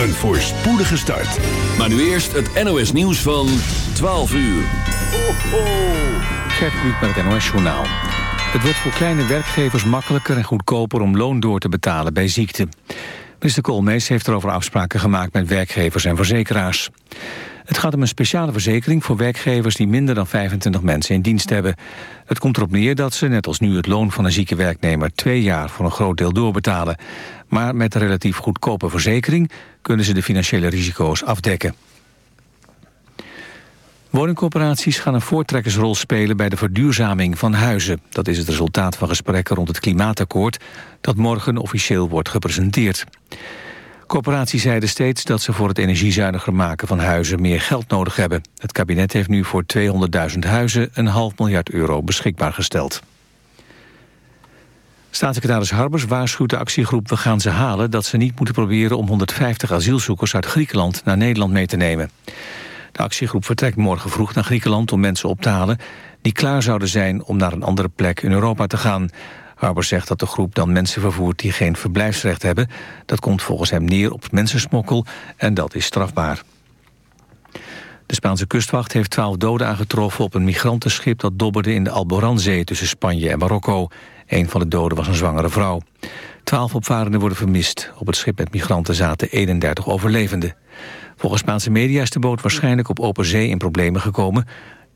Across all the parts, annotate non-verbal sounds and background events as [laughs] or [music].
Een voorspoedige start. Maar nu eerst het NOS nieuws van 12 uur. Ho, ho. Gert met het NOS Journaal. Het wordt voor kleine werkgevers makkelijker en goedkoper om loon door te betalen bij ziekte. Minister Koolmees heeft erover afspraken gemaakt met werkgevers en verzekeraars. Het gaat om een speciale verzekering voor werkgevers die minder dan 25 mensen in dienst hebben. Het komt erop neer dat ze, net als nu het loon van een zieke werknemer, twee jaar voor een groot deel doorbetalen. Maar met een relatief goedkope verzekering kunnen ze de financiële risico's afdekken. Woningcorporaties gaan een voortrekkersrol spelen bij de verduurzaming van huizen. Dat is het resultaat van gesprekken rond het klimaatakkoord dat morgen officieel wordt gepresenteerd. Corporaties zeiden steeds dat ze voor het energiezuiniger maken van huizen meer geld nodig hebben. Het kabinet heeft nu voor 200.000 huizen een half miljard euro beschikbaar gesteld. Staatssecretaris Harbers waarschuwt de actiegroep We gaan ze halen... dat ze niet moeten proberen om 150 asielzoekers uit Griekenland naar Nederland mee te nemen. De actiegroep vertrekt morgen vroeg naar Griekenland om mensen op te halen... die klaar zouden zijn om naar een andere plek in Europa te gaan. Harbers zegt dat de groep dan mensen vervoert die geen verblijfsrecht hebben. Dat komt volgens hem neer op mensensmokkel en dat is strafbaar. De Spaanse kustwacht heeft twaalf doden aangetroffen op een migrantenschip dat dobberde in de Alboranzee tussen Spanje en Marokko. Een van de doden was een zwangere vrouw. Twaalf opvarenden worden vermist. Op het schip met migranten zaten 31 overlevenden. Volgens Spaanse media is de boot waarschijnlijk op open zee in problemen gekomen...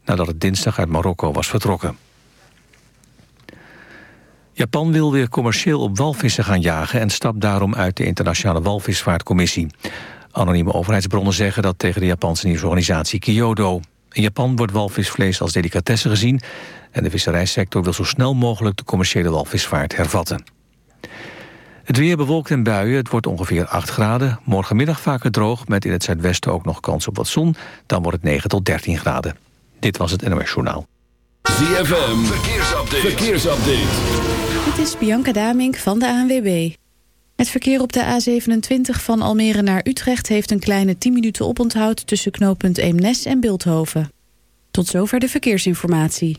nadat het dinsdag uit Marokko was vertrokken. Japan wil weer commercieel op walvissen gaan jagen... en stapt daarom uit de Internationale Walvisvaartcommissie. Anonieme overheidsbronnen zeggen dat tegen de Japanse nieuwsorganisatie Kyoto. In Japan wordt walvisvlees als delicatesse gezien... en de visserijsector wil zo snel mogelijk de commerciële walvisvaart hervatten. Het weer bewolkt en buien, het wordt ongeveer 8 graden. Morgenmiddag vaker droog, met in het zuidwesten ook nog kans op wat zon. Dan wordt het 9 tot 13 graden. Dit was het NOS Journaal. ZFM, verkeersupdate. verkeersupdate. Dit is Bianca Damink van de ANWB. Het verkeer op de A27 van Almere naar Utrecht... heeft een kleine 10 minuten oponthoud... tussen knooppunt Eemnes en Beeldhoven. Tot zover de verkeersinformatie.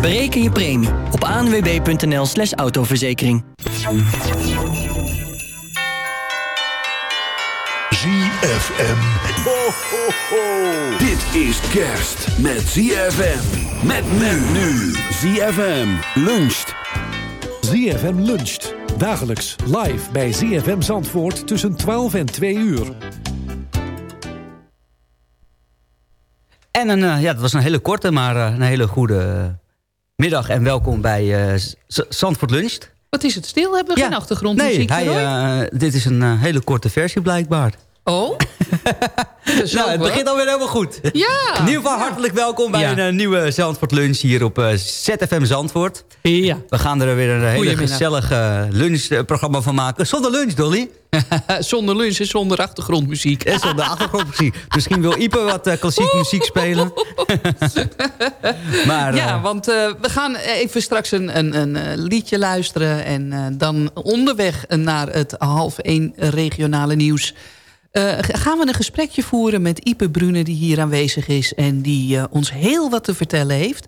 Bereken je premie op anwb.nl slash autoverzekering. ZFM. Ho, ho, ho. Dit is kerst met ZFM. Met men nu. ZFM luncht. ZFM luncht. Dagelijks live bij ZFM Zandvoort tussen 12 en 2 uur. En een, uh, ja, het was een hele korte, maar uh, een hele goede uh, middag. En welkom bij Zandvoort Luncht. Wat is het stil? Hebben we ja. geen achtergrondmuziek Nee, hij, dit is een hele korte versie blijkbaar. Oh? [laughs] nou, het begint alweer helemaal goed. Ja. In ieder geval hartelijk welkom bij Ja. een eh, nieuwe Zandvoort lunch hier op eh, ZFM Zandvoort. Ja. We gaan er weer een hele gezellig lunchprogramma van maken. Zonder lunch, Dolly. [laughs] zonder lunch en zonder achtergrondmuziek. En zonder achtergrondmuziek. Misschien wil Ipe wat eh, klassieke muziek spelen. [laughs] maar, ja, want eh, we gaan even straks een, een, een liedje luisteren... en eh, dan onderweg naar het half één regionale nieuws... eh, gaan we een gesprekje voeren met Ipe Brune die hier aanwezig is... en die eh, ons heel wat te vertellen heeft...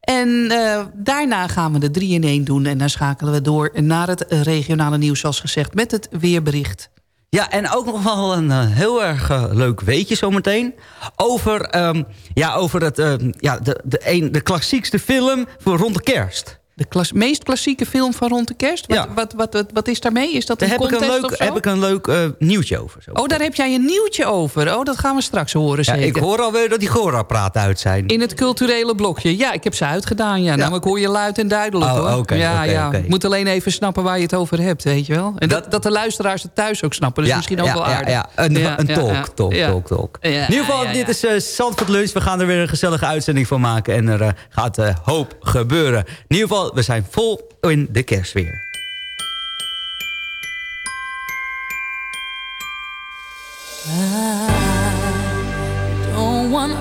En eh, daarna gaan we de 3 in 1 doen. En dan schakelen we door naar het regionale nieuws, zoals gezegd, met het weerbericht. Ja, en ook nog wel een heel erg leuk weetje zometeen. Over, ehm, ja, over het, ehm, ja, de, de, een, de klassiekste film voor rond de kerst. De klas meest klassieke film van rond de kerst? Wat, Ja. wat, wat, wat, wat is daarmee? Is dat Daar een heb ik een leuk, heb ik een leuk eh, nieuwtje over. Zo. Oh, daar heb jij een nieuwtje over. Oh, dat gaan we straks horen ja, zeker. ik hoor alweer dat die gehoorapparaten uit zijn. In het culturele blokje. Ja, ik heb ze uitgedaan. Ja. Nou, ik hoor je luid en duidelijk Oh, hoor. ja, ja. moet alleen even snappen waar je het over hebt, weet je wel. En dat, Dat- de luisteraars het thuis ook snappen. Dus ja, misschien ook ja, wel ja, aardig. Ja, Een, Ja, een ja, talk, ja. talk, Ja. talk, talk. Ja, In ieder geval, ja, ja, dit ja. is uh, Zandvoort Lunch. We gaan er weer een gezellige uitzending van maken. En er eh, gaat hoop gebeuren. In ieder geval, we zijn vol in de kerstweer. Want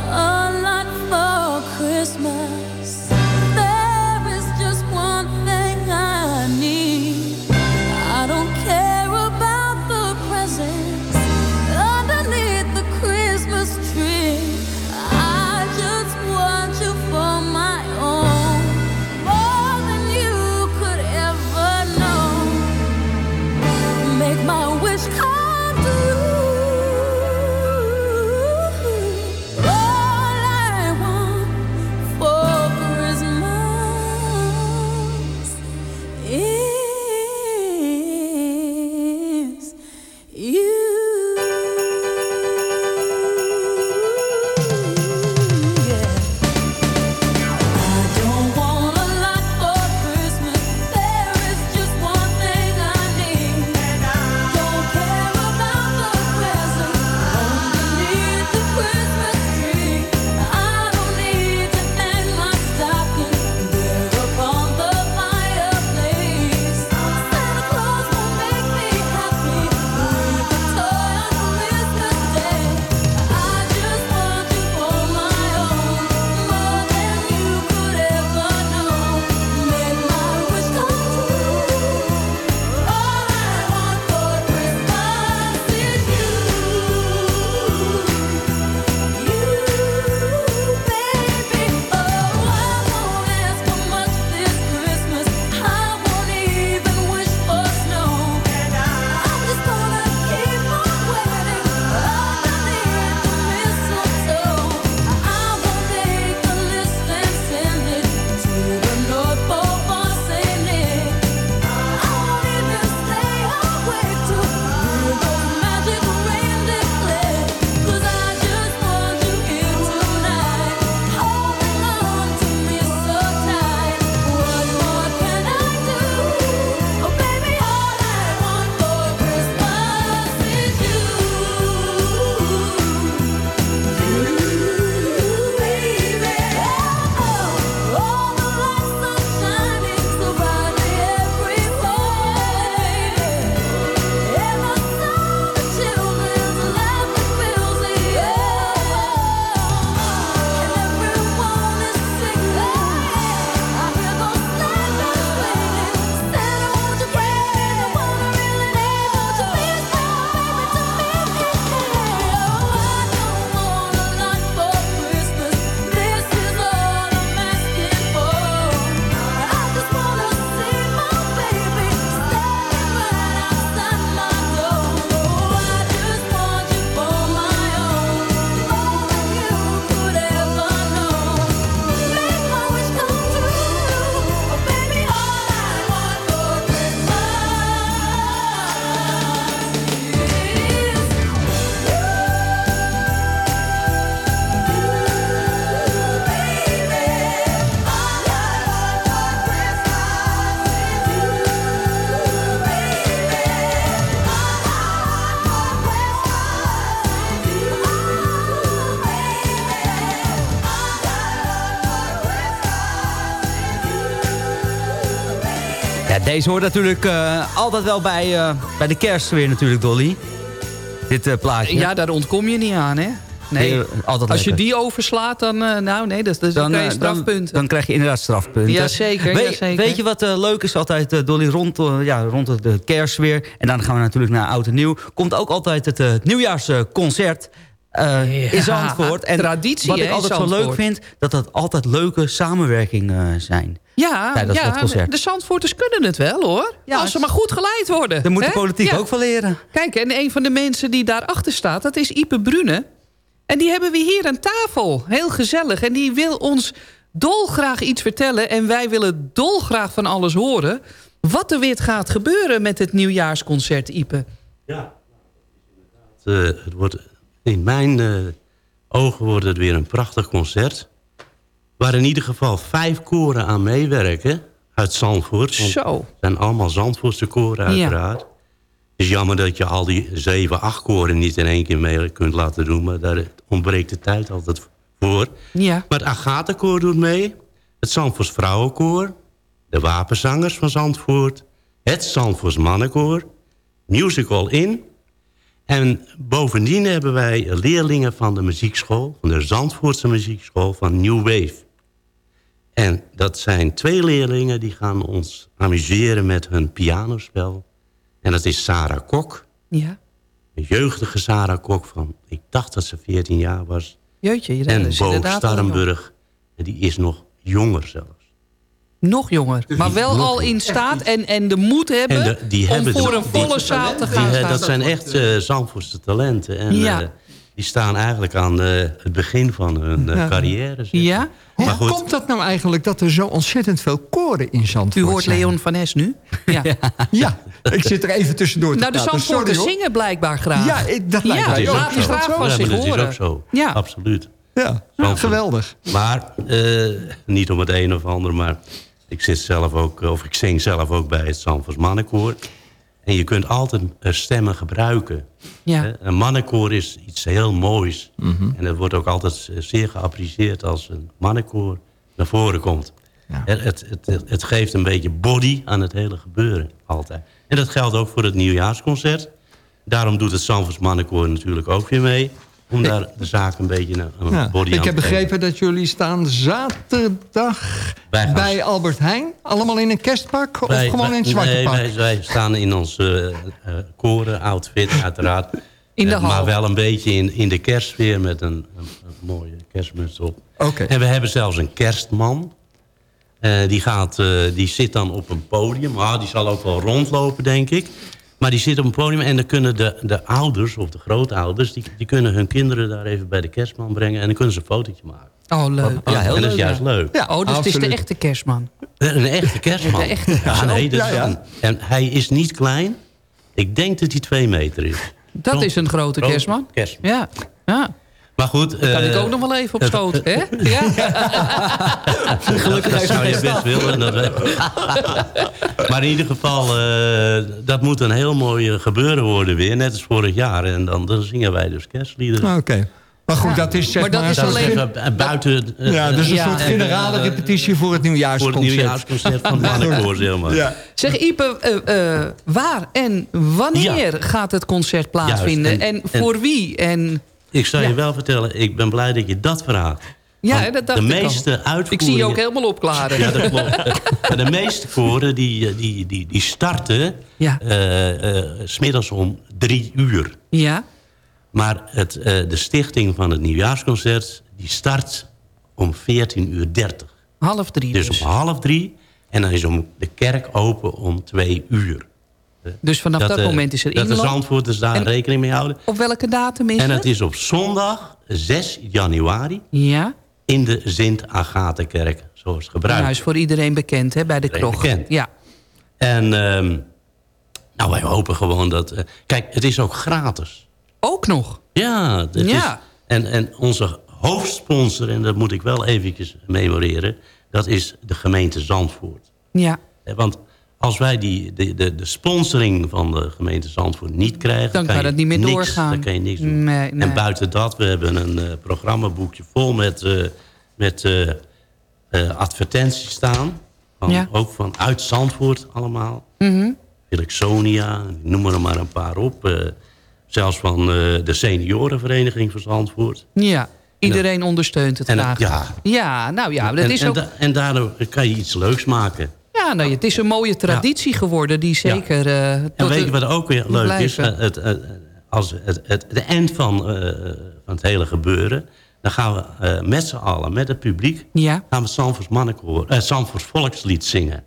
Deze hoort natuurlijk eh, altijd wel bij, eh, bij de kerst weer natuurlijk, Dolly. Dit eh, plaatje. Ja, daar ontkom je niet aan, hè? Nee, Nee, altijd als je die overslaat, dan, nou nee, dat, dat, dan, krijg je dan, strafpunten. dan krijg je inderdaad strafpunten. Jazeker, jazeker. weet je wat leuk is altijd, Dolly, rond, ja, rond de- kerst weer. En dan gaan we natuurlijk naar Oud en Nieuw. Komt ook altijd het nieuwjaarsconcert eh, in Zandvoort. En traditie, wat ik altijd zo leuk vind, dat dat altijd leuke samenwerkingen zijn. ja, tijdens dat ja concert. de Zandvoorters kunnen het wel, hoor. Ja, als ze maar goed geleid worden. Daar moet de politiek Ja. ook van leren. Kijk, en een van de mensen die daarachter staat, dat is Ipe Brune. En die hebben we hier aan tafel. Heel gezellig. En die wil ons dolgraag iets vertellen. En wij willen dolgraag van alles horen. Wat er weer gaat gebeuren met het nieuwjaarsconcert, Ipe. Ja, eh, het wordt, in mijn eh, ogen wordt het weer een prachtig concert. Waar in ieder geval vijf koren aan meewerken uit Zandvoort. Zo. Het zijn allemaal Zandvoortse koren uiteraard. Het is jammer dat je al die zeven, acht koren niet in één keer mee kunt laten doen. Maar daar ontbreekt de tijd altijd voor. Ja. Maar het Agatha-koor doet mee. Het Zandvoors Vrouwenkoor. De Wapenzangers van Zandvoort. Het Zandvoors Mannenkoor. Musical In. En bovendien hebben wij leerlingen van de muziekschool... van de Zandvoortse muziekschool van New Wave. En dat zijn twee leerlingen die gaan ons amuseren met hun pianospel. En dat is Sarah Kok. Ja. Een jeugdige Sarah Kok van... ik dacht dat ze 14 jaar was. Jeetje, dat En Bo Starrenburg. En die is nog jonger zelfs. Nog jonger. Maar wel Nog al in staat en, en de moed hebben... En de- die om hebben voor de- een volle die- zaal te gaan staan. dat zijn echt eh Zandvoortse talenten. En Ja. eh, die staan eigenlijk aan eh, het begin van hun eh, carrière. zeg. Ja? Hoe Maar goed. komt dat nou eigenlijk dat er zo ontzettend veel koren in Zandvoort U hoort zijn? Leon van Es nu? [laughs] Ja. Ja, ik zit er even tussendoor te Nou, de hoor. zingen blijkbaar graag. Ja, ik- dat lijkt ja, mij ook laat zo. die graag van zich dat is ook zo. Ja. Absoluut. Ja, geweldig. Maar eh, niet om het een of ander, maar ik zit zelf ook, of ik zing zelf ook bij het Zandvoors Mannenkoor. En je kunt altijd eh, stemmen gebruiken. Ja. Een mannenkoor is iets heel moois. En het wordt ook altijd eh, zeer geapprecieerd als een mannenkoor naar voren komt. Het, het, het, het geeft een beetje body aan het hele gebeuren, altijd. En dat geldt ook voor het nieuwjaarsconcert. Daarom doet het Zandvoors Mannenkoor natuurlijk ook weer mee. Om daar de zaak een beetje een, een Ja. body Ik aan heb begrepen dat jullie staan zaterdag bij Albert Heijn. Allemaal in een kerstpak of Wij- gewoon in een zwarte nee, pak? Wij, wij staan in ons eh, eh, koren-outfit, uiteraard. [laughs] In de Eh, maar wel een beetje in, in de kerstsfeer met een, een, een mooie kerstmuts op. Oké. En we hebben zelfs een kerstman. Eh, die, gaat, die zit dan op een podium. Ah, die zal ook wel rondlopen, denk ik. Maar die zit op een podium en dan kunnen de, de ouders of de grootouders... Die, die kunnen hun kinderen daar even bij de kerstman brengen... en dan kunnen ze een fotootje maken. Oh, leuk. Ja, en dat is juist leuk. Ja, oh, dus het is de echte kerstman. Een echte kerstman. [laughs] De echte Ja, nee, dat Ja, is ja. een- En hij is niet klein. Ik denk dat hij twee meter is. Dat is een grote kerstman. kerstman. Ja. ja. Maar goed... Kan eh, ik ook nog wel even op schoot, hè? [laughs] Ja. Gelukkig dat zou je best willen. Dat [laughs] maar in ieder geval, eh, dat moet een heel mooi eh, gebeuren worden weer. Net als vorig jaar. En dan, dan zingen wij dus kerstliederen. Oké. Maar goed, dat is zeg Maar dat is Dat is alleen- even eh, buiten... eh, Ja, dus een Ja, soort en, generale eh, repetitie voor het Voor het nieuwjaarsconcert. nieuwjaarsconcert van [laughs] mannenkoor, zeg maar. Ja. Zeg Ipe, eh, eh, waar en wanneer gaat het concert plaatsvinden? Juist, en, en- voor wie? En, Ik zal Ja. je wel vertellen, ik ben blij dat je dat vraagt. ja, dat dacht de ik meeste Ik uitvoeringen... zie je ook helemaal opklaren. Ja, dat klopt. [laughs] de meeste koren die, eh, die, die, die starten Ja. eh, eh, smiddags om drie uur. Ja? Maar het, de stichting van het nieuwjaarsconcert die start om 14 uur 30. half drie Dus dus. om half drie. En dan is om de kerk open om twee uur. Dus vanaf dat, eh, moment is er Dat de. Zandvoorters daar En- rekening mee houden. Op welke datum is En het? het is op zondag 6 januari Ja? in de Sint-Agatha-kerk. Zoals Nou, gebruikt. is voor iedereen bekend, hè, bij de kroeg. bekend. Ja. En ehm, nou, wij hopen gewoon dat... eh, kijk, het is ook gratis. Ook nog? Ja. Het Ja. Is, en, en onze hoofdsponsor, en dat moet ik wel eventjes memoreren... dat is de gemeente Zandvoort. Ja. Eh, Want als wij die, de, de, de sponsoring van de gemeente Zandvoort niet krijgen... Dan kan dat niet meer niks, doorgaan. Dan kan je niks doen. Nee, nee. En buiten dat, we hebben een eh, programmaboekje vol met, eh, met eh, advertenties staan. Van, Ja. Ook van uit Zandvoort allemaal. Mhm. Felixonia, noem er maar een paar op. Zelfs van de seniorenvereniging van Zandvoort. Ja, iedereen ondersteunt het En, graag. ja. Ja, nou ja, dat en, is en, ook... da- en daardoor kan je iets leuks maken. Ja, nou, het is een mooie traditie geworden die zeker... eh, En weet je wat ook weer leuk is? blijven. Het, het, als het, het, de eind van, eh, van het hele gebeuren... dan gaan we eh, met z'n allen, met het publiek... Ja. gaan we het Zandvoorts, mannenkoor, eh, volkslied zingen.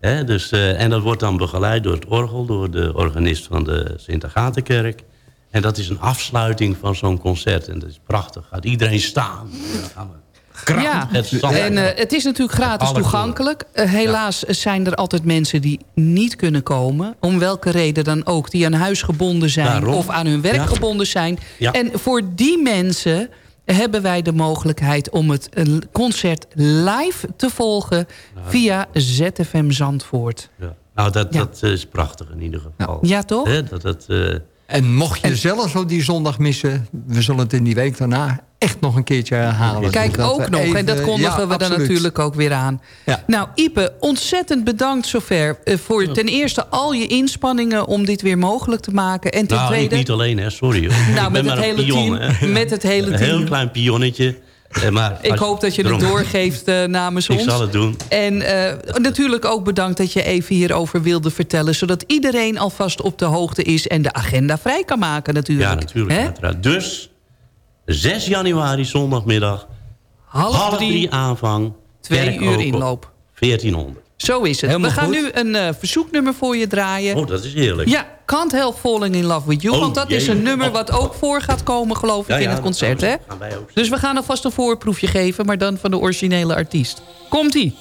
Hè, dus, eh, en dat wordt dan begeleid door het orgel... door de organist van de Sint-Agatenkerk. En dat is een afsluiting van zo'n concert. En dat is prachtig. Gaat iedereen staan. Dan gaan we krachtig Ja, en eh, het is natuurlijk gratis toegankelijk. Eh, helaas zijn er altijd mensen die niet kunnen komen. Om welke reden dan ook. Die aan huis gebonden zijn Daarom. of aan hun werk Ja. gebonden zijn. Ja. En voor die mensen hebben wij de mogelijkheid om het eh, concert live te volgen via ZFM Zandvoort. Ja. Nou, dat, dat is prachtig in ieder geval. Ja, toch? Dat, dat, En mocht je zelf zo die zondag missen... we zullen het in die week daarna echt nog een keertje herhalen. Kijk, Dus ook nog. en dat kondigen ja, we dan natuurlijk ook weer aan. Ja. Nou, Ipe, ontzettend bedankt zover. eh, voor ten eerste al je inspanningen om dit weer mogelijk te maken. En ten nou, tweede... ik niet alleen, hè, sorry. Hoor. Nou, ik met ben het maar een hele pion, team. hè. Met het hele Een team. heel klein pionnetje. Eh, Maar Ik hoop dat je het doorgeeft eh, namens Ik ons. zal het doen. En eh, natuurlijk ook bedankt dat je even hierover wilde vertellen... zodat iedereen alvast op de hoogte is... en de agenda vrij kan maken natuurlijk. Ja, natuurlijk. Dus, 6 januari, zondagmiddag. Half drie, aanvang. twee uur inloop. 1400. Zo is het. Helemaal We gaan goed. nu een eh, verzoeknummer voor je draaien. Oh, dat is heerlijk. Ja, Can't Help Falling in Love With You. Oh, want dat is een nummer Oh, wat ook voor gaat komen, geloof ik, in ja, het concert. Hè? Dus we gaan alvast een voorproefje geven, maar dan van de originele artiest. Komt-ie.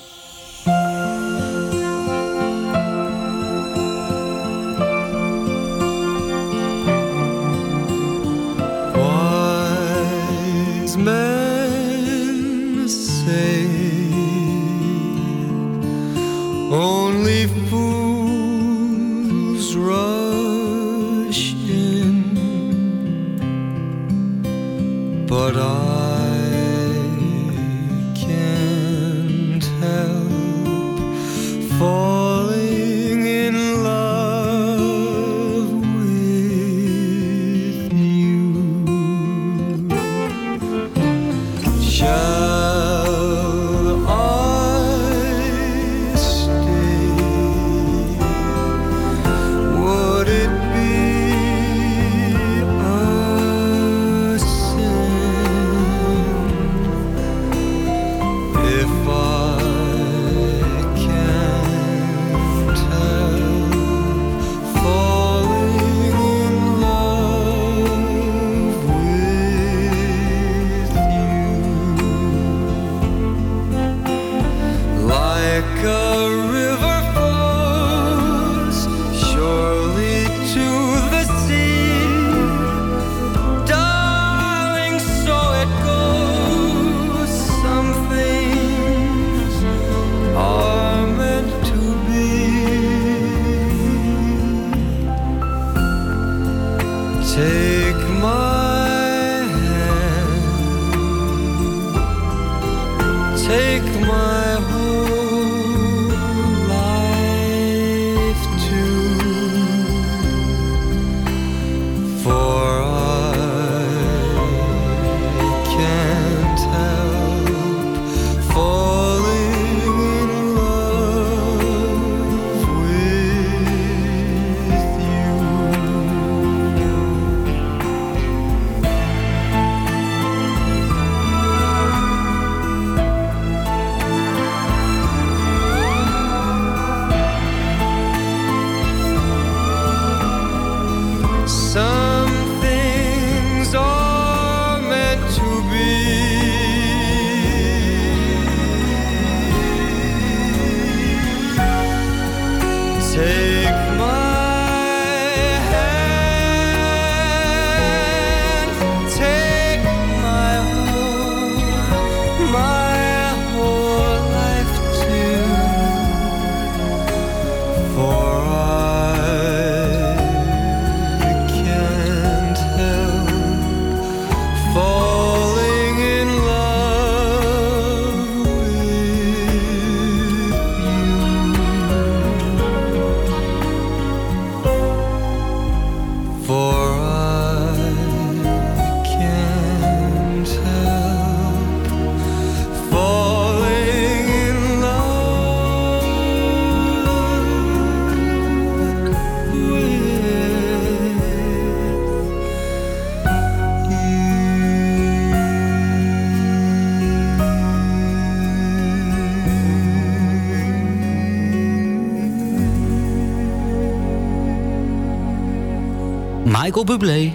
Michael Bublé.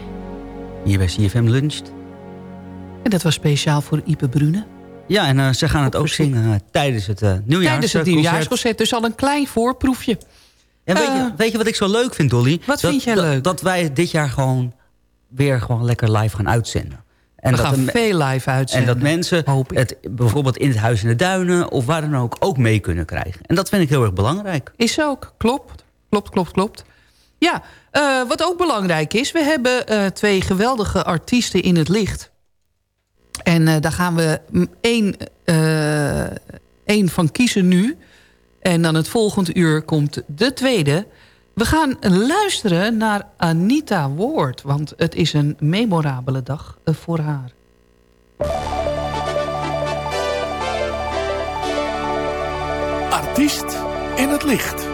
Hier bij CFM Luncht. En dat was speciaal voor Ipe Brune. Ja, en uh, ze gaan het ook zingen uh, tijdens het uh, nieuwjaars Tijdens het nieuwjaarsconcert. Dus al een klein voorproefje. En weet, je, weet je wat ik zo leuk vind, Dolly? Wat dat, vind jij leuk? Dat, dat wij dit jaar gewoon weer gewoon lekker live gaan uitzenden. En We dat gaan veel live uitzenden. En dat mensen het bijvoorbeeld in het Huis in de Duinen... of waar dan ook, ook mee kunnen krijgen. En dat vind ik heel erg belangrijk. Is ook, klopt. Klopt, klopt, klopt. Ja, uh, wat ook belangrijk is... we hebben uh, twee geweldige artiesten in het licht. En uh, daar gaan we één, één van kiezen nu. En dan het volgende uur komt de tweede... We gaan luisteren naar Anita Ward, want het is een memorabele dag voor haar. Artiest in het licht.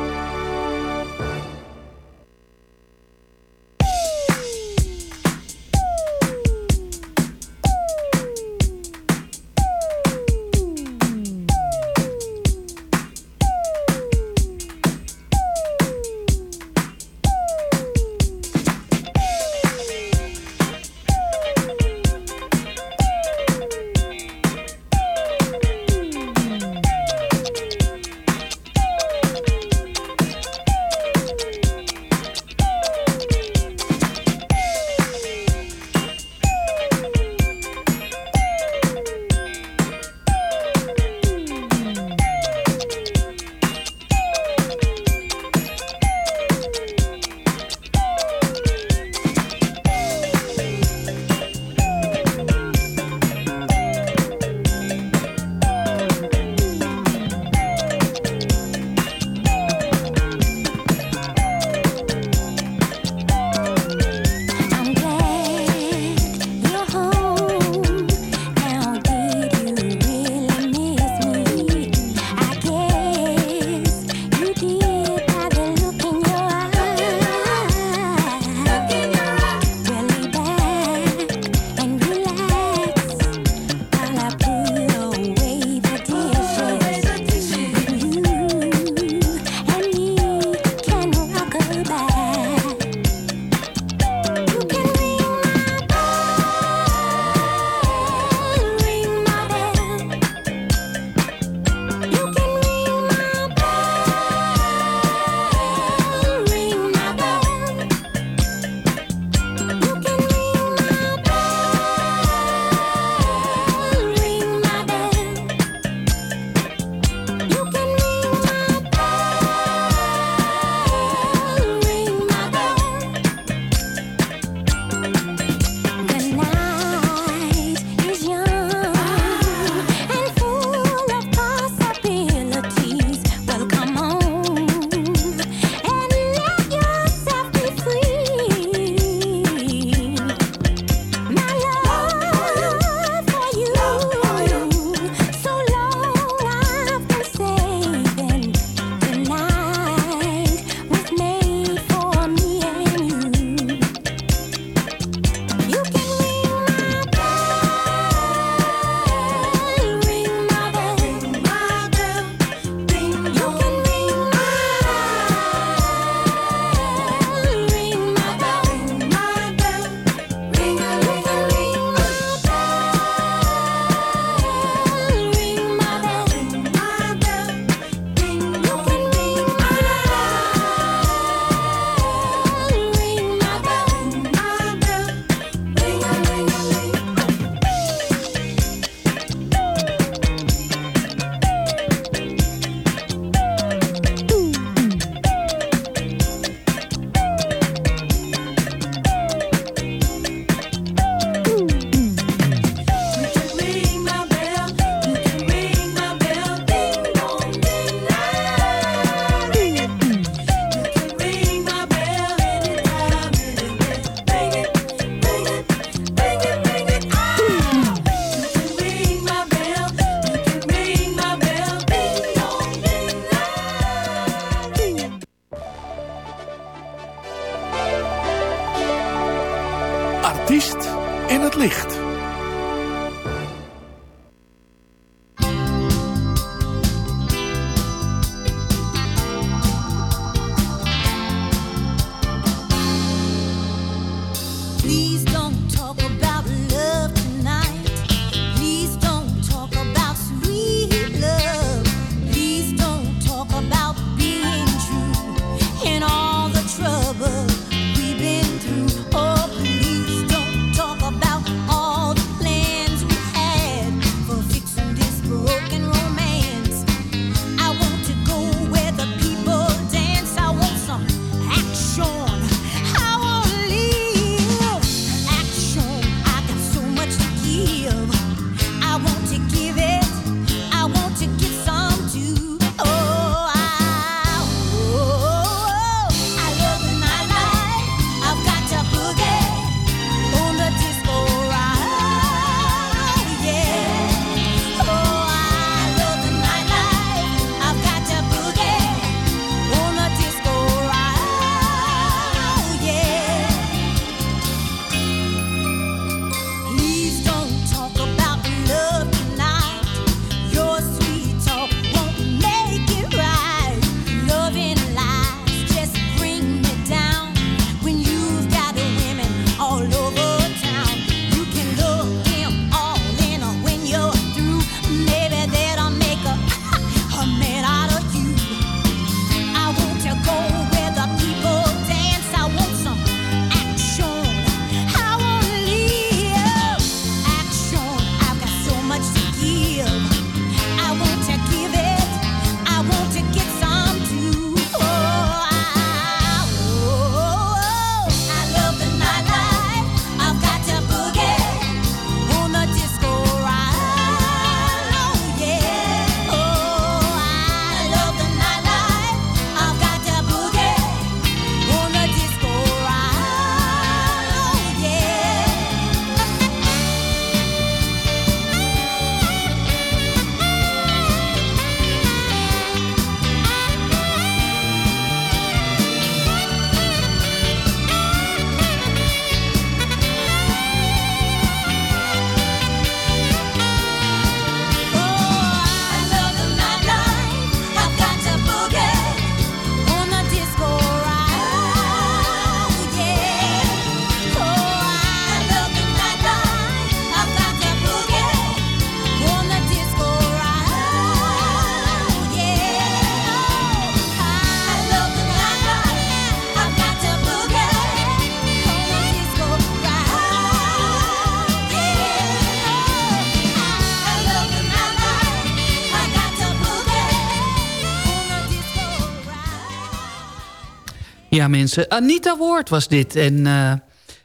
Ja mensen, Anita Ward was dit. En uh,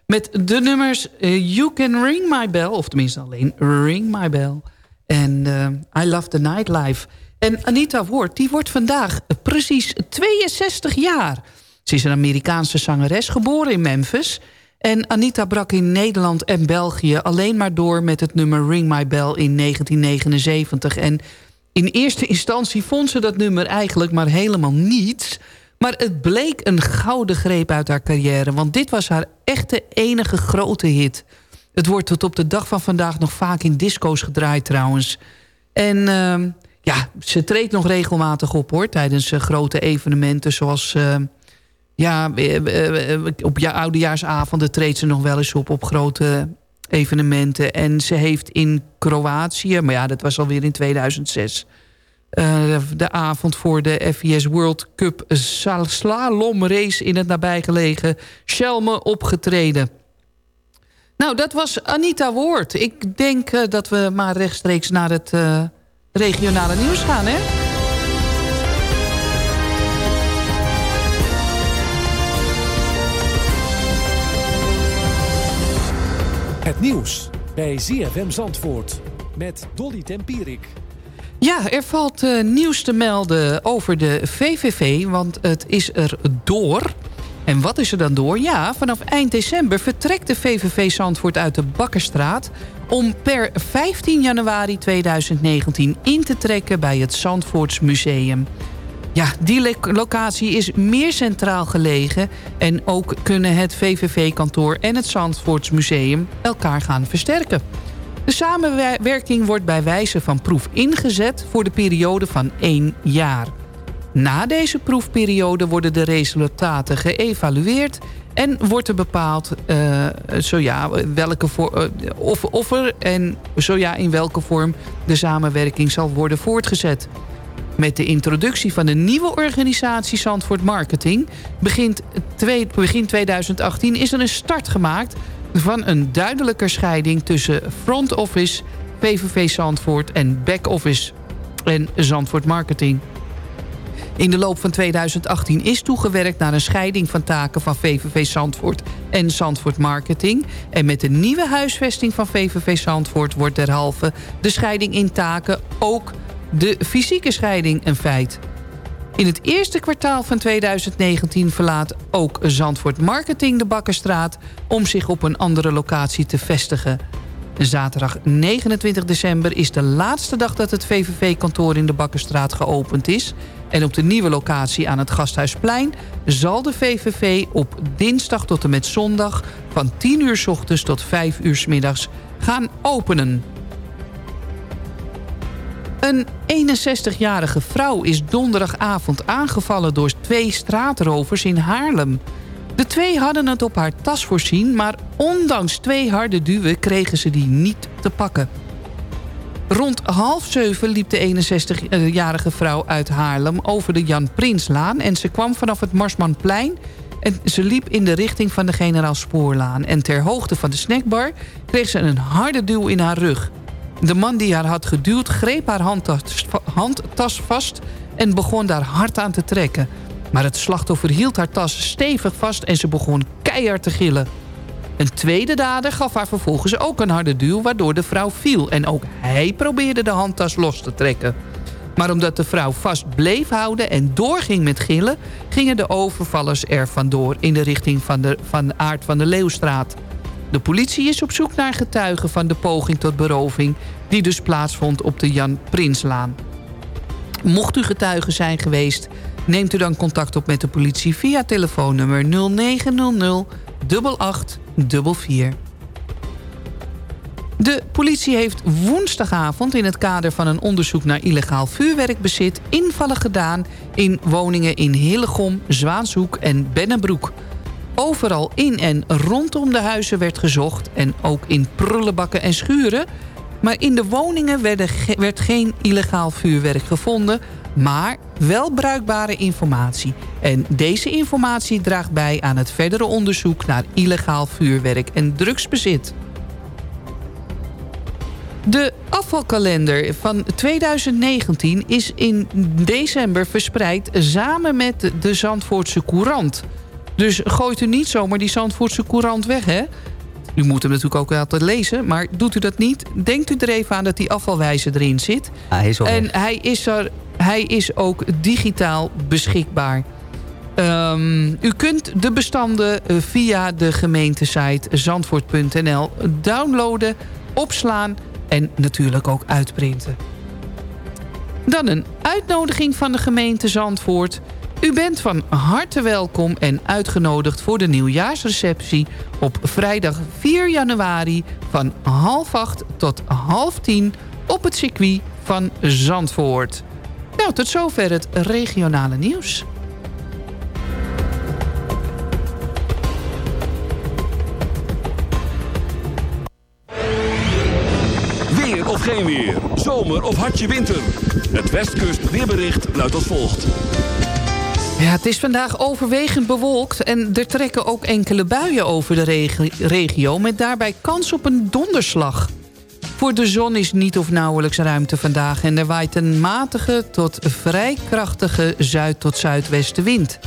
met de nummers uh, You Can Ring My Bell. Of tenminste alleen Ring My Bell. En uh, I Love the Nightlife. En Anita Ward, die wordt vandaag precies 62 jaar. Ze is een Amerikaanse zangeres, geboren in Memphis. En Anita brak in Nederland en België alleen maar door... met het nummer Ring My Bell in 1979. En in eerste instantie vond ze dat nummer eigenlijk maar helemaal niets... Maar het bleek een gouden greep uit haar carrière... want dit was haar echte enige grote hit. Het wordt tot op de dag van vandaag nog vaak in disco's gedraaid trouwens. En uh, ja, ze treedt nog regelmatig op hoor... tijdens uh, grote evenementen zoals... Uh, ja, op ja, oudejaarsavonden treedt ze nog wel eens op... op grote evenementen. En ze heeft in Kroatië... maar ja, dat was alweer in 2006... Uh, de avond voor de FIS World Cup slalom race in het nabijgelegen Schelme opgetreden. Nou, dat was Anita Woord. Ik denk uh, dat we maar rechtstreeks naar het uh, regionale nieuws gaan, hè? Het nieuws bij ZFM Zandvoort met Dolly Tempierik. Ja, er valt uh, nieuws te melden over de VVV, want het is er door. En wat is er dan door? Ja, vanaf eind december vertrekt de VVV Zandvoort uit de Bakkerstraat... om per 15 januari 2019 in te trekken bij het Zandvoorts Museum. Ja, die locatie is meer centraal gelegen... en ook kunnen het VVV-kantoor en het Zandvoorts Museum elkaar gaan versterken. De samenwerking wordt bij wijze van proef ingezet voor de periode van één jaar. Na deze proefperiode worden de resultaten geëvalueerd... en wordt er bepaald uh, zo ja, welke uh, of, of er en zo ja, in welke vorm de samenwerking zal worden voortgezet. Met de introductie van de nieuwe organisatie Zandvoort Marketing... begint begin 2018 is er een start gemaakt van een duidelijker scheiding tussen front office, VVV Zandvoort en back office en Zandvoort Marketing. In de loop van 2018 is toegewerkt naar een scheiding van taken van VVV Zandvoort en Zandvoort Marketing. En met de nieuwe huisvesting van VVV Zandvoort wordt derhalve de scheiding in taken ook de fysieke scheiding een feit. In het eerste kwartaal van 2019 verlaat ook Zandvoort Marketing de Bakkerstraat... om zich op een andere locatie te vestigen. Zaterdag 29 december is de laatste dag dat het VVV-kantoor in de Bakkerstraat geopend is. En op de nieuwe locatie aan het Gasthuisplein zal de VVV op dinsdag tot en met zondag... van 10 uur s ochtends tot 5 uur s middags gaan openen. Een 61-jarige vrouw is donderdagavond aangevallen door twee straatrovers in Haarlem. De twee hadden het op haar tas voorzien, maar ondanks twee harde duwen kregen ze die niet te pakken. Rond half zeven liep de 61-jarige vrouw uit Haarlem over de Jan Prinslaan... en ze kwam vanaf het Marsmanplein en ze liep in de richting van de Generaal Spoorlaan. En ter hoogte van de snackbar kreeg ze een harde duw in haar rug. De man die haar had geduwd greep haar handtas, vast en begon daar hard aan te trekken. Maar het slachtoffer hield haar tas stevig vast en ze begon keihard te gillen. Een tweede dader gaf haar vervolgens ook een harde duw... waardoor de vrouw viel en ook hij probeerde de handtas los te trekken. Maar omdat de vrouw vast bleef houden en doorging met gillen... gingen de overvallers er vandoor in de richting van de, van aard van de Leeuwstraat. De politie is op zoek naar getuigen van de poging tot beroving... die dus plaatsvond op de Jan Prinslaan. Mocht u getuige zijn geweest... neemt u dan contact op met de politie via telefoonnummer 0900 8844. De politie heeft woensdagavond in het kader van een onderzoek naar illegaal vuurwerkbezit... invallen gedaan in woningen in Hillegom, Zwaanshoek en Bennebroek... Overal in en rondom de huizen werd gezocht... en ook in prullenbakken en schuren. Maar in de woningen werd, geen illegaal vuurwerk gevonden... maar wel bruikbare informatie. En deze informatie draagt bij aan het verdere onderzoek... naar illegaal vuurwerk en drugsbezit. De afvalkalender van 2019 is in december verspreid... samen met de Zandvoortse Courant... Dus gooit u niet zomaar die Zandvoortse courant weg, hè? U moet hem natuurlijk ook altijd lezen, maar doet u dat niet... denkt u er even aan dat die afvalwijzer erin zit. Hij is al en hij is, er, hij is ook digitaal beschikbaar. Ehm, u kunt de bestanden eh, via de gemeentesite zandvoort.nl downloaden, opslaan en natuurlijk ook uitprinten. Dan een uitnodiging van de gemeente Zandvoort. U bent van harte welkom en uitgenodigd voor de nieuwjaarsreceptie... op vrijdag 4 januari van half acht tot half tien... op het circuit van Zandvoort. Nou, tot zover het regionale nieuws. Weer of geen weer. Zomer of hartje winter. Het Westkust weerbericht luidt als volgt. Ja, het is vandaag overwegend bewolkt en er trekken ook enkele buien over de regi- regio... met daarbij kans op een donderslag. Voor de zon is niet of nauwelijks ruimte vandaag... en er waait een matige tot vrij krachtige zuid- tot zuidwestenwind.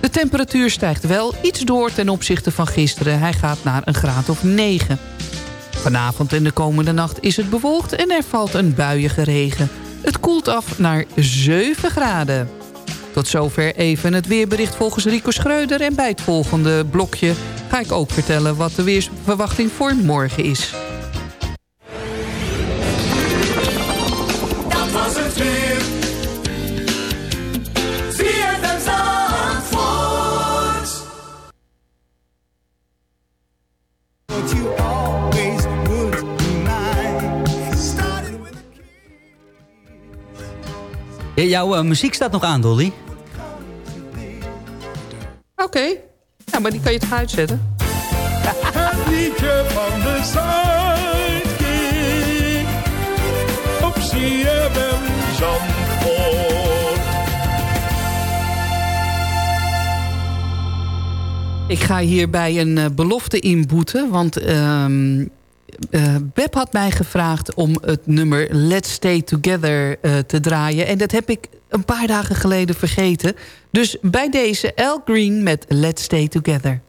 De temperatuur stijgt wel iets door ten opzichte van gisteren. Hij gaat naar een graad of 9. Vanavond en de komende nacht is het bewolkt en er valt een buiige regen. Het koelt af naar 7 graden. Tot zover even het weerbericht volgens Rico Schreuder. En bij het volgende blokje ga ik ook vertellen wat de weersverwachting voor morgen is. Dat was het weer. Jouw eh, muziek staat nog aan, Dolly. Oké. Ja, maar die kan je toch uitzetten? Het liedje van de Zuidkick. Op CFM Zandvoort. Ik ga hierbij een eh, belofte inboeten. Want ehm eh, Beb had mij gevraagd om het nummer Let's Stay Together eh, te draaien. En dat heb ik een paar dagen geleden vergeten. Dus bij deze Al Green met Let's Stay Together.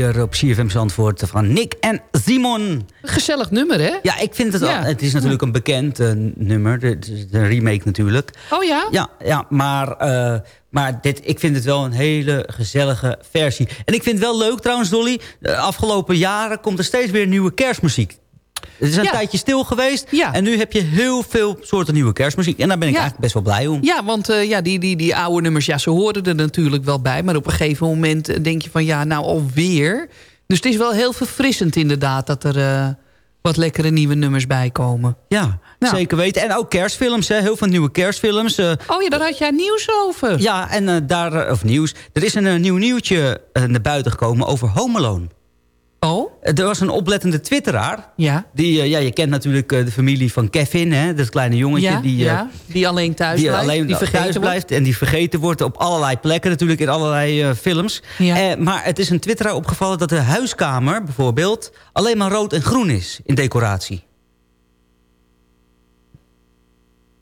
Hier op CFM Zandvoort van Nick en Simon. Gezellig nummer, hè? Ja, ik vind het Ja. wel. Het is natuurlijk een bekend eh, nummer. De, de, de remake natuurlijk. Oh ja? Ja, ja maar, eh, maar dit, ik vind het wel een hele gezellige versie. En ik vind het wel leuk trouwens, Dolly. De afgelopen jaren komt er steeds weer nieuwe kerstmuziek. Het is een Ja. tijdje stil geweest. En nu heb je heel veel soorten nieuwe kerstmuziek. En daar ben ik Ja. eigenlijk best wel blij om. Ja, want eh, ja, die, die, die oude nummers, ja, ze horen er natuurlijk wel bij. Maar op een gegeven moment eh, denk je van, ja, nou alweer. Dus het is wel heel verfrissend inderdaad dat er eh, wat lekkere nieuwe nummers bij komen. Ja, zeker weten. En ook kerstfilms, hè. heel veel nieuwe kerstfilms. Oh ja, daar had jij nieuws over. Ja, en daar, of nieuws. Er is een nieuw nieuwtje naar buiten gekomen over Home Alone. Oh? Er was een oplettende twitteraar. Ja. Die, eh, ja, je kent natuurlijk eh, de familie van Kevin, hè, dat kleine jongetje. Ja, die, eh, ja, die alleen thuis die blijft. alleen die vergeten thuis blijft en die vergeten wordt op allerlei plekken natuurlijk in allerlei eh, films. Eh, maar het is een twitteraar opgevallen dat de huiskamer bijvoorbeeld alleen maar rood en groen is in decoratie.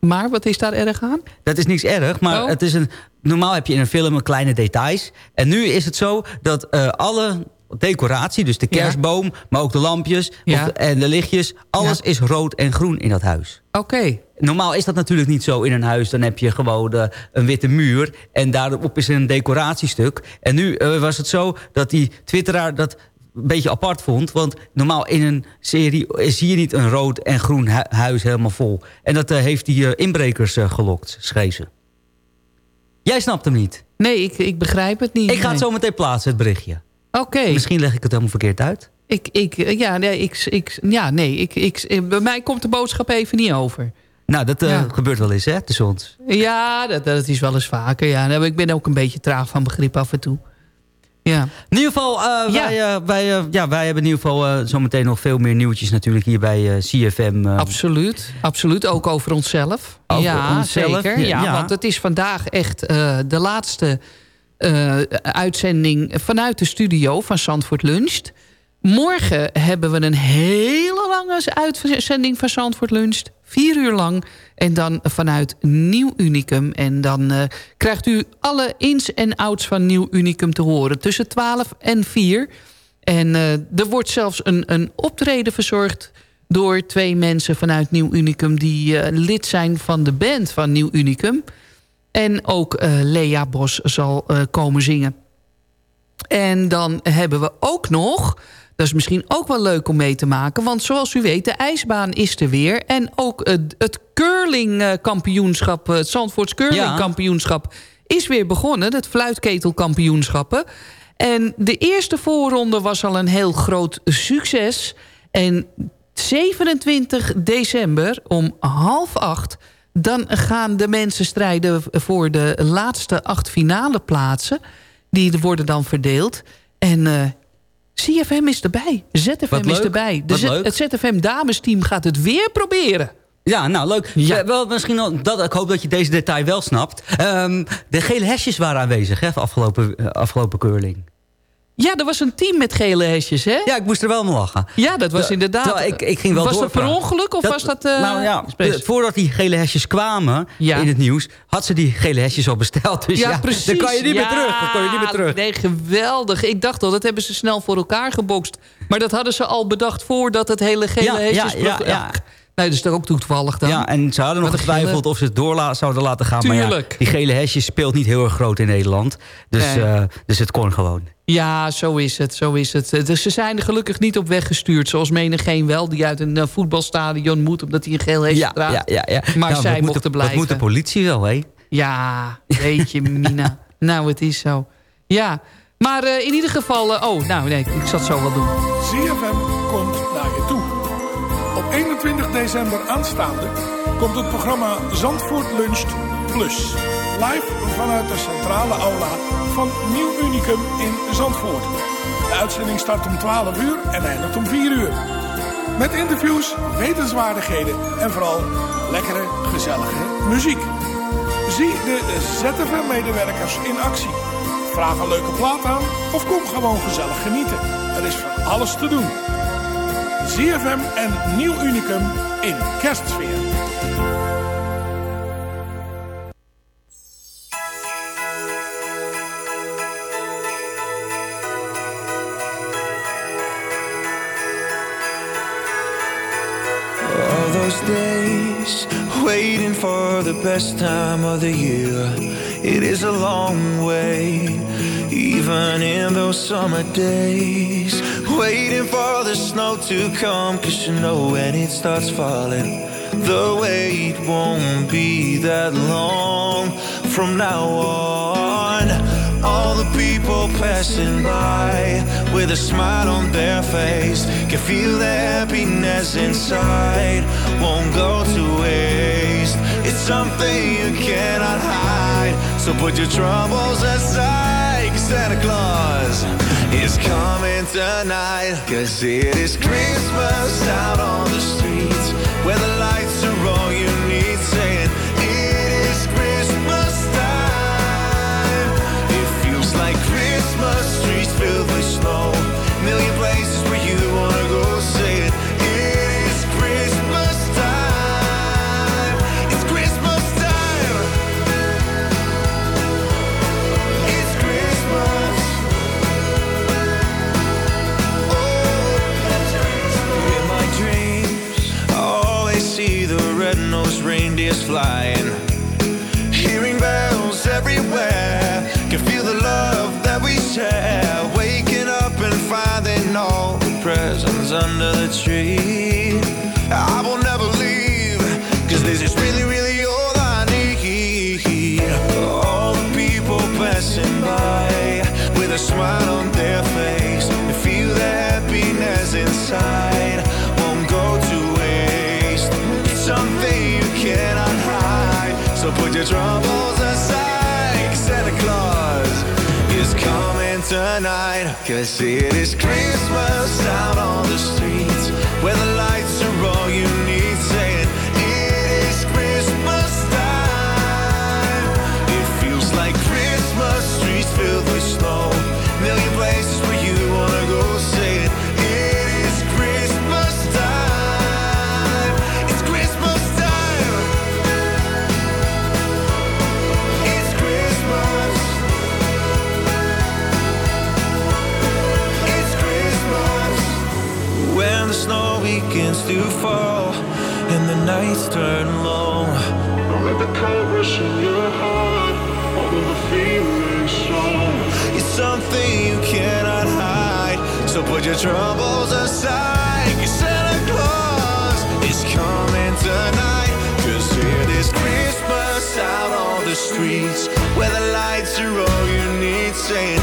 Maar wat is daar erg aan? Dat is niks erg, maar Oh. het is een, normaal heb je in een film een kleine details. En nu is het zo dat eh, alle decoratie, dus de kerstboom, maar ook de lampjes Ja. of, en de lichtjes, alles is rood en groen in dat huis. Oké. Normaal is dat natuurlijk niet zo in een huis. Dan heb je gewoon eh, een witte muur en daarop is een decoratiestuk. En nu eh, was het zo dat die twitteraar dat een beetje apart vond. Want normaal in een serie zie je niet een rood en groen hu- huis helemaal vol. En dat eh, heeft die inbrekers gelokt, schreef ze. Jij snapt hem niet. Nee, ik, ik begrijp het niet. Ik ga het zo meteen plaatsen, het berichtje. Oké. Misschien leg ik het helemaal verkeerd uit. Ik, ik, eh, ja, nee, ik, ik, ja, nee ik, ik, eh, bij mij komt de boodschap even niet over. Nou, dat eh, gebeurt wel eens, hè, tussen ons. Ja, dat, dat is wel eens vaker. Ja. Nou, Ik ben ook een beetje traag van begrip af en toe. Ja. In ieder geval, wij, wij, ja, wij hebben in ieder geval zometeen nog veel meer nieuwtjes natuurlijk hier bij CFM. Absoluut, absoluut. Ook over onszelf. Over ja, onszelf, zeker. ja. Want het is vandaag echt de laatste uitzending vanuit de studio van Zandvoort Luncht. Morgen hebben we een hele lange uitzending van Zandvoort Luncht. Vier uur lang. En dan vanuit Nieuw Unicum. En dan eh, krijgt u alle ins en outs van Nieuw Unicum te horen. Tussen 12 en 4. En eh, er wordt zelfs een, een optreden verzorgd door twee mensen vanuit Nieuw Unicum... die eh, lid zijn van de band van Nieuw Unicum. En ook eh, Lea Bos zal eh, komen zingen. En dan hebben we ook nog Dat is misschien ook wel leuk om mee te maken. Want zoals u weet, de ijsbaan is er weer. En ook het, het curlingkampioenschap, het Zandvoorts curlingkampioenschap... is weer begonnen, het fluitketelkampioenschappen. En de eerste voorronde was al een heel groot succes. En 27 december om half acht... dan gaan de mensen strijden voor de laatste acht finale plaatsen. Die worden dan verdeeld. En uh, CFM is erbij. ZFM is erbij. De het ZFM damesteam gaat het weer proberen. Ja, nou leuk. Ja. Wel, misschien dat, ik hoop dat je deze detail wel snapt. Um, de gele hesjes waren aanwezig, hè, afgelopen, uh, afgelopen curling. Ja, er was een team met gele hesjes, hè? Ja, ik moest er wel om lachen. Ja, dat was inderdaad... ik, ik ging wel was dat per ongeluk of was dat... Uh, nou ja, voordat die gele hesjes kwamen in het nieuws... had ze die gele hesjes al besteld. Dus ja, precies. Dan kan je niet meer terug. Dan kan je niet meer terug. Nee, geweldig. Ik dacht al, dat hebben ze snel voor elkaar gebokst. Maar dat hadden ze al bedacht voordat het hele gele hesjes... Ja, ja, ja. Nee, dat is toch ook toevallig dan? Ja, en ze hadden nog getwijfeld of ze het door zouden laten gaan. Tuurlijk. Maar ja, die gele hesjes speelt niet heel erg groot in Nederland. Dus, uh, dus het kon gewoon. Ja, zo is het, zo is het. Dus ze zijn er gelukkig niet op weggestuurd. Zoals menigeen wel, die uit een uh, voetbalstadion moet... omdat hij een geel hesje ja, draagt. Ja, ja, ja. Maar nou, zij mochten blijven. Dat moet de politie wel, hè? Ja, weet je, [laughs] Mina. nou, het is zo. Ja, maar uh, in ieder geval... Uh, oh, nou, nee, ik zal het zo wel doen. ZFM komt naar je toe. Op 21 december aanstaande komt het programma Zandvoort Luncht Plus. Live vanuit de centrale aula van Nieuw Unicum in Zandvoort. De uitzending start om 12 uur en eindigt om 4 uur. Met interviews, wetenswaardigheden en vooral lekkere, gezellige muziek. Zie de ZFM-medewerkers in actie. Vraag een leuke plaat aan of kom gewoon gezellig genieten. Er is van alles te doen. ZFM en Nieuw Unicum in kerstsfeer. All those days waiting for the best time of the year. It is a long way, even in those summer days. Waiting for the snow to come, cause you know when it starts falling, the wait won't be that long from now on. All the people passing by with a smile on their face can feel the happiness inside, won't go to waste. It's something you cannot hide, so put your troubles aside, Santa Claus is coming tonight. Cause it is Christmas out on the streets where the reindeers flying. Hearing bells everywhere, can feel the love that we share. Waking up and finding all the presents under the tree. I will never leave, cause this is really, really all I need. All the people passing by with a smile on Cause it is Christmas out on the streets where the turn long. Let the cold rush in your heart, although the feeling strong. It's something you cannot hide. So put your troubles aside, 'cause Santa Claus is coming tonight. Just hear this Christmas out on the streets, where the lights are all you need, saying,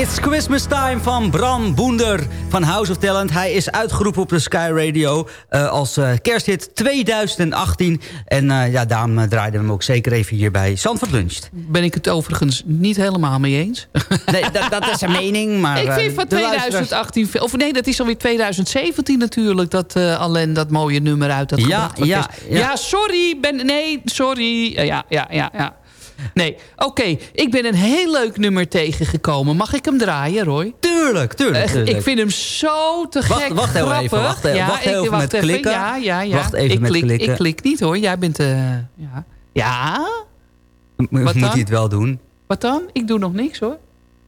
It's Christmas Time van Bram Boender van House of Talent. Hij is uitgeroepen op de Sky Radio eh, als eh, kersthit 2018. En eh, ja, daarom draaiden we hem ook zeker even hier bij Zandvoort Luncht. Ben ik het overigens niet helemaal mee eens. Nee, dat, dat is een mening, maar... ik vind van de luisteraars- 2018... veel- Of nee, dat is alweer 2017 natuurlijk... dat Alain dat mooie nummer uit had Ja, ja, kerst. ja. ja, sorry. Ben, nee, sorry. Ja, ja, ja, ja. Nee, oké. ik ben een heel leuk nummer tegengekomen. Mag ik hem draaien, Roy? Tuurlijk, tuurlijk. Tuurlijk. ik vind hem zo te Wacht- gek wacht grappig. even, wacht even, ja, wacht ik, even wacht met klikken. Ja, ja, ja. Wacht even ik met klik, klikken. Ik klik niet hoor. Jij bent... eh ja. ja? Wat Moet dan? hij het wel doen? Wat dan? Ik doe nog niks hoor.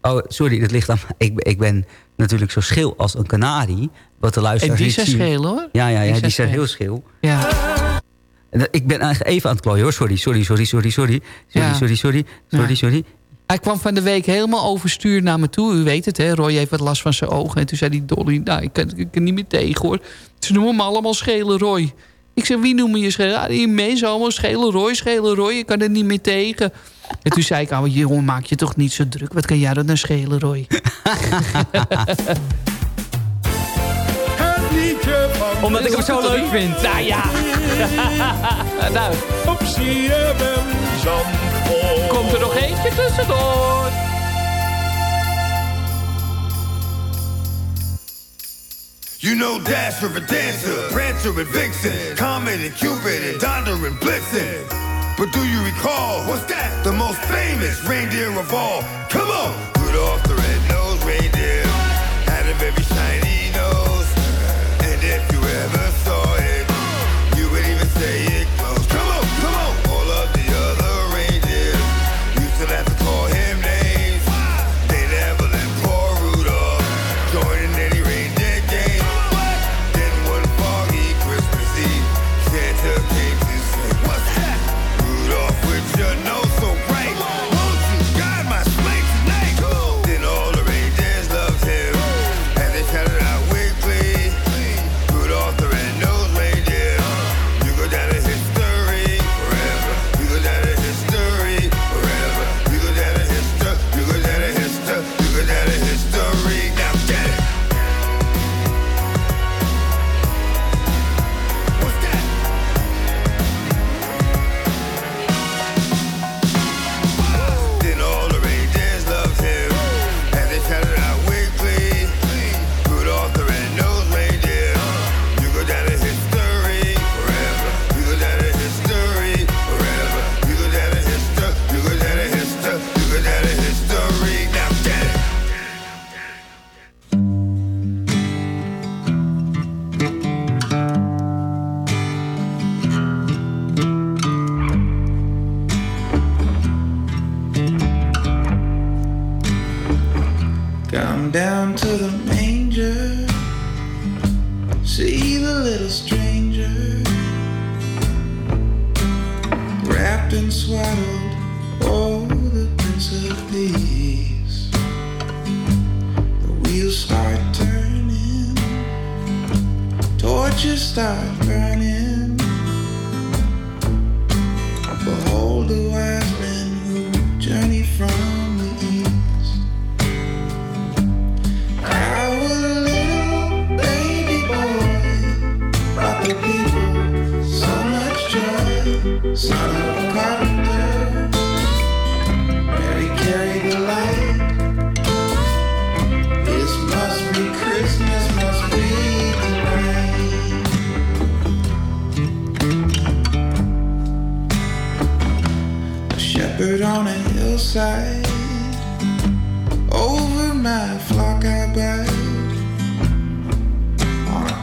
Oh, sorry, dat ligt aan... [laughs] Ik, ben- ik ben natuurlijk zo schil als een kanarie. Wat de luisteraars En die zijn scheel, hoor. Ja, ja, ja Die zijn scheel. heel schil. Ja. Dat- Ik ben eigenlijk even aan het klooien hoor. Sorry, sorry, sorry, sorry, sorry. Sorry, Ja. sorry, sorry, sorry, Ja. sorry. Hij kwam van de week helemaal overstuur naar me toe. U weet het, hè? Roy heeft wat last van zijn ogen. En toen zei die Dolly, nou, ik kan ik kan niet meer tegen, hoor. Ze noemen me allemaal Schele Roy. Ik zei, wie noemen je Schele? Ja, die mensen allemaal Schele Roy, Schele Roy. Ik kan er niet meer tegen. En toen zei ik, oh, jongen, maak je toch niet zo druk. Wat kan jij dan een Schele Roy? [laughs] Omdat ik hem zo leuk vind. Nou ja. [laughs] nou, Op komt er nog eentje tussendoor. You know Dasher and Dancer, Prancer and Vixen, Comet and Cupid and Donder and Blitzen. But do you recall, what's that? The most famous reindeer of all. Come on! Rudolph the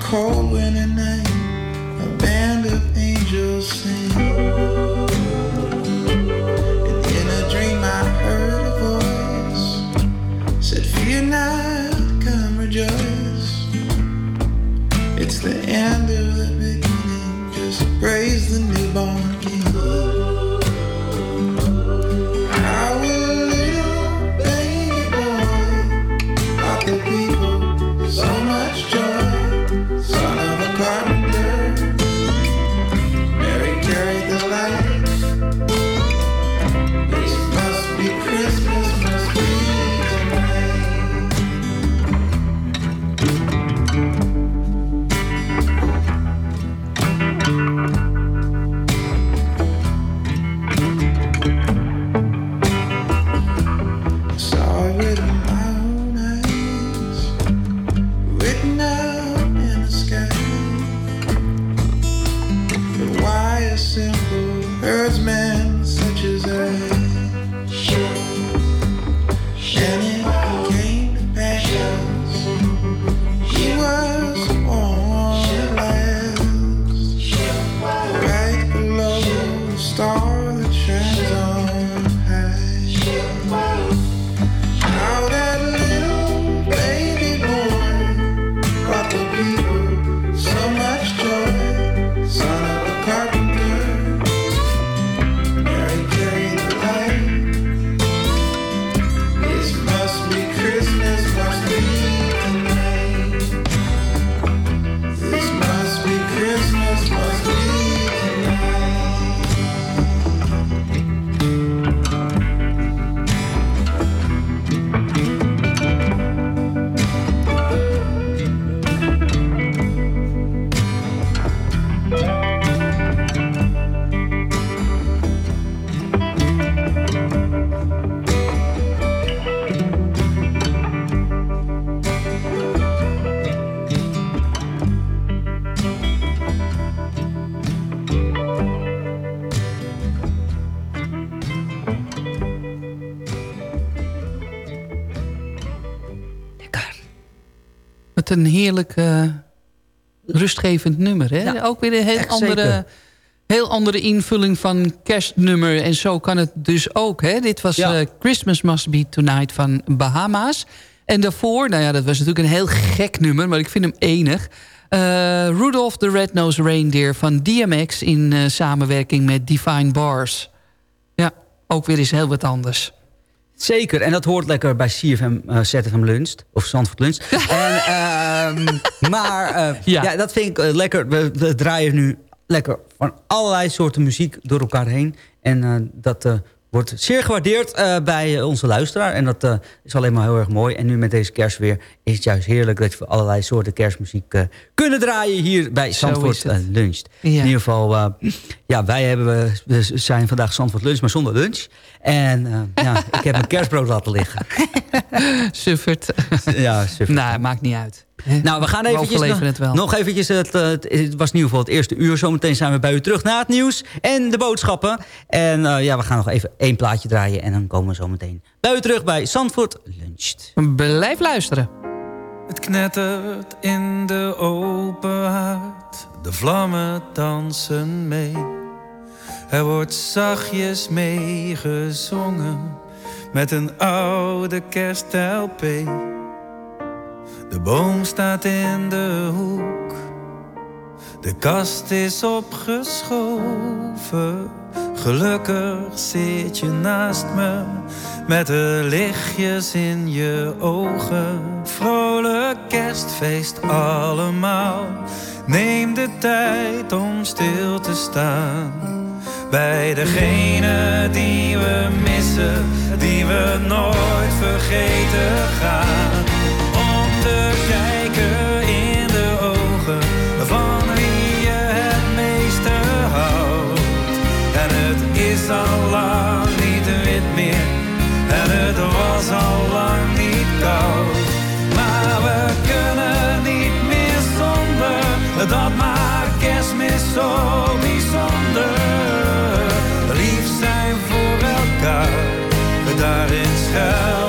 cold winter night, a band of angels sing. Wat een heerlijk eh, rustgevend nummer. Hè? Ook weer een heel andere, zeker. heel andere invulling van kerstnummer. En zo kan het dus ook. Hè? Dit was eh, Christmas Must Be Tonight van Bahama's. En daarvoor, nou ja, dat was natuurlijk een heel gek nummer. Maar ik vind hem enig. Eh, Rudolph the Red-Nosed Reindeer van DMX... in samenwerking met Divine Bars. Ja, ook weer eens heel wat anders. Zeker, en dat hoort lekker bij CFM, eh ZFM Lunch. Of Zandvoort Lunch. [laughs] en, ehm, maar eh, ja. dat vind ik eh, lekker. We, we draaien nu lekker van allerlei soorten muziek door elkaar heen. En dat wordt zeer gewaardeerd eh, bij eh, onze luisteraar. En dat eh, is alleen maar heel erg mooi. En nu met deze kerst weer is het juist heerlijk... dat we allerlei soorten kerstmuziek kunnen draaien hier bij Zandvoort Lunch. Ja. In ieder geval, ja, wij hebben, we zijn vandaag Zandvoort Lunch, maar zonder lunch. En ja, [laughs] ik heb mijn kerstbrood laten liggen. Suffert. Ja, suffert. Nou, maakt niet uit. Nou, we gaan eventjes het wel. nog eventjes, het, eh, het, was in ieder geval het eerste uur. Zometeen zijn we bij u terug na het nieuws en de boodschappen. En eh, ja, we gaan nog even één plaatje draaien en dan komen we zometeen bij u terug bij Zandvoort Luncht. Blijf luisteren. Het knettert in de open haard, de vlammen dansen mee. Er wordt zachtjes meegezongen met een oude kerst-LP. De boom staat in de hoek, de kast is opgeschoven. Gelukkig zit je naast me met de lichtjes in je ogen. Vrolijk kerstfeest allemaal. Neem de tijd om stil te staan. Bij degene die we missen, die we nooit vergeten gaan. al lang niet wit meer en het was al lang niet koud. Maar we kunnen niet meer zonder, dat maakt kerstmis zo bijzonder. Lief zijn voor elkaar, daarin schuil.